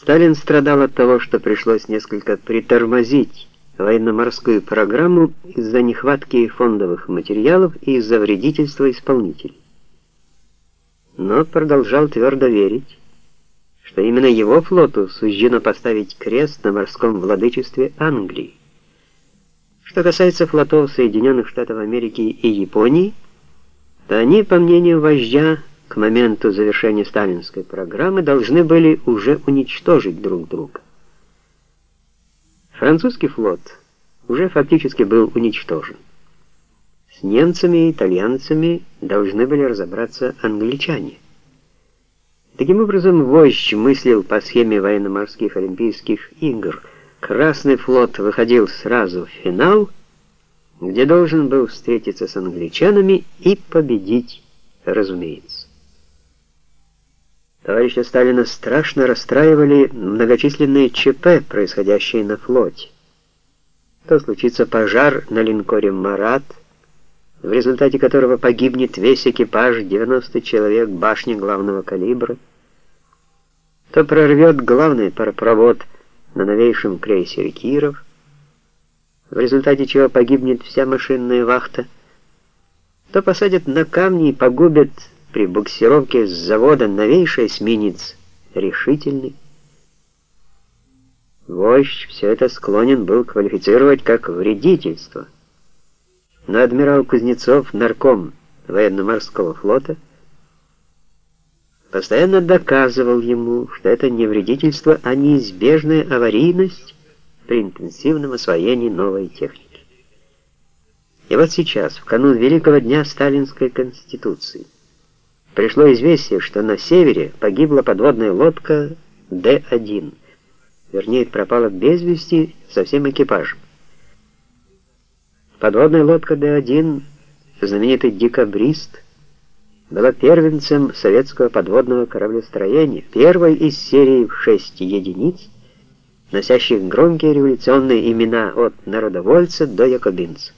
Сталин страдал от того, что пришлось несколько притормозить военно-морскую программу из-за нехватки фондовых материалов и из-за вредительства исполнителей. Но продолжал твердо верить, что именно его флоту суждено поставить крест на морском владычестве Англии. Что касается флотов Соединенных Штатов Америки и Японии, то они, по мнению вождя, к моменту завершения сталинской программы должны были уже уничтожить друг друга. Французский флот уже фактически был уничтожен. С немцами и итальянцами должны были разобраться англичане. Таким образом, вождь мыслил по схеме военно-морских Олимпийских игр. Красный флот выходил сразу в финал, где должен был встретиться с англичанами и победить, разумеется. Товарища Сталина страшно расстраивали многочисленные ЧП, происходящие на флоте. То случится пожар на линкоре «Марат», в результате которого погибнет весь экипаж, 90 человек, башни главного калибра, то прорвет главный паропровод на новейшем крейсере «Киров», в результате чего погибнет вся машинная вахта, то посадят на камни и погубят при буксировке с завода новейший эсминец решительный. Вождь все это склонен был квалифицировать как вредительство. Но адмирал Кузнецов, нарком военно-морского флота, постоянно доказывал ему, что это не вредительство, а неизбежная аварийность при интенсивном освоении новой техники. И вот сейчас, в канун Великого дня Сталинской Конституции, пришло известие, что на севере погибла подводная лодка Д-1, вернее, пропала без вести со всем экипажем. Подводная лодка Д-1, знаменитый декабрист, была первенцем советского подводного кораблестроения, первой из серии в шесть единиц, носящих громкие революционные имена от народовольца до якобинца.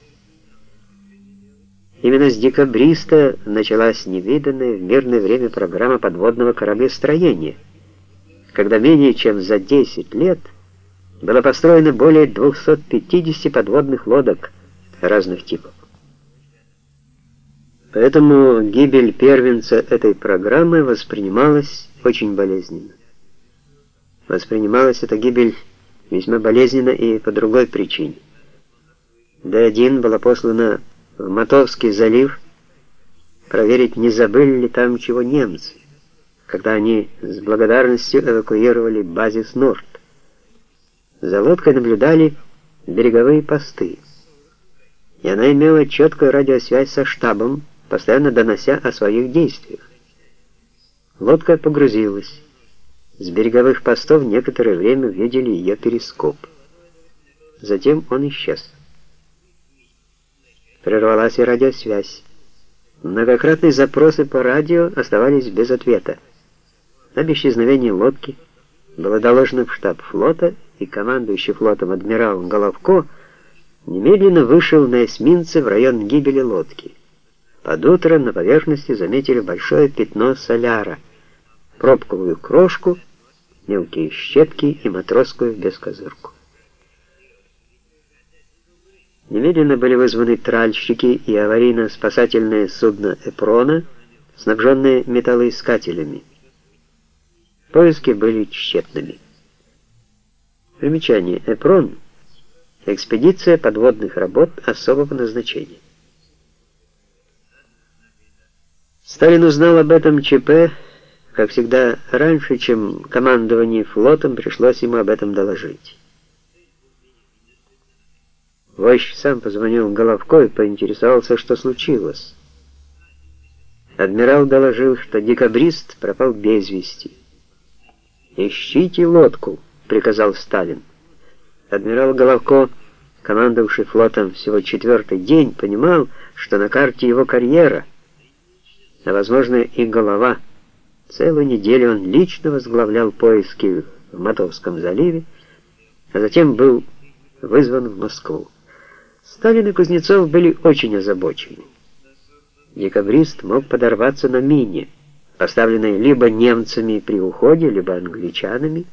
Именно с декабриста началась невиданная в мирное время программа подводного кораблестроения, когда менее чем за 10 лет было построено более 250 подводных лодок разных типов. Поэтому гибель первенца этой программы воспринималась очень болезненно. Воспринималась эта гибель весьма болезненно и по другой причине. Д-1 была послана в Матовский залив проверить, не забыли ли там чего немцы, когда они с благодарностью эвакуировали базис Норд. За лодкой наблюдали береговые посты, и она имела четкую радиосвязь со штабом, постоянно донося о своих действиях. Лодка погрузилась. С береговых постов некоторое время видели ее перископ. Затем он исчез. Прервалась и радиосвязь. Многократные запросы по радио оставались без ответа. Об исчезновении лодки было доложено в штаб флота, и командующий флотом адмирал Головко немедленно вышел на эсминце в район гибели лодки. Под утро на поверхности заметили большое пятно соляра, пробковую крошку, мелкие щепки и матросскую бескозырку. Немедленно были вызваны тральщики и аварийно-спасательное судно «Эпрона», снабженное металлоискателями. Поиски были тщетными. Примечание. «Эпрон» — экспедиция подводных работ особого назначения. Сталин узнал об этом ЧП, как всегда, раньше, чем командование флотом пришлось ему об этом доложить. Вождь сам позвонил Головко и поинтересовался, что случилось. Адмирал доложил, что декабрист пропал без вести. «Ищите лодку», — приказал Сталин. Адмирал Головко, командовавший флотом всего четвертый день, понимал, что на карте его карьера — а возможно и голова. Целую неделю он лично возглавлял поиски в Матовском заливе, а затем был вызван в Москву. Сталин и Кузнецов были очень озабочены. Декабрист мог подорваться на мине, поставленной либо немцами при уходе, либо англичанами,